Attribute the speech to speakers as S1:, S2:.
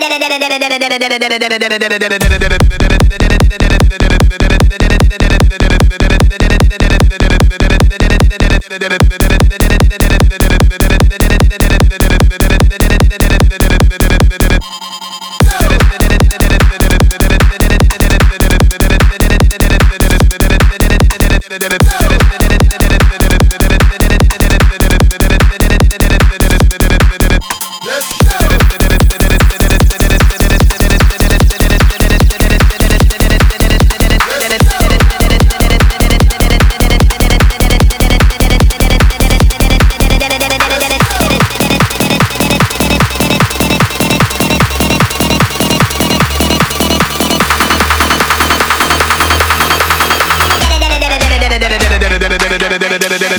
S1: da da da da da da da da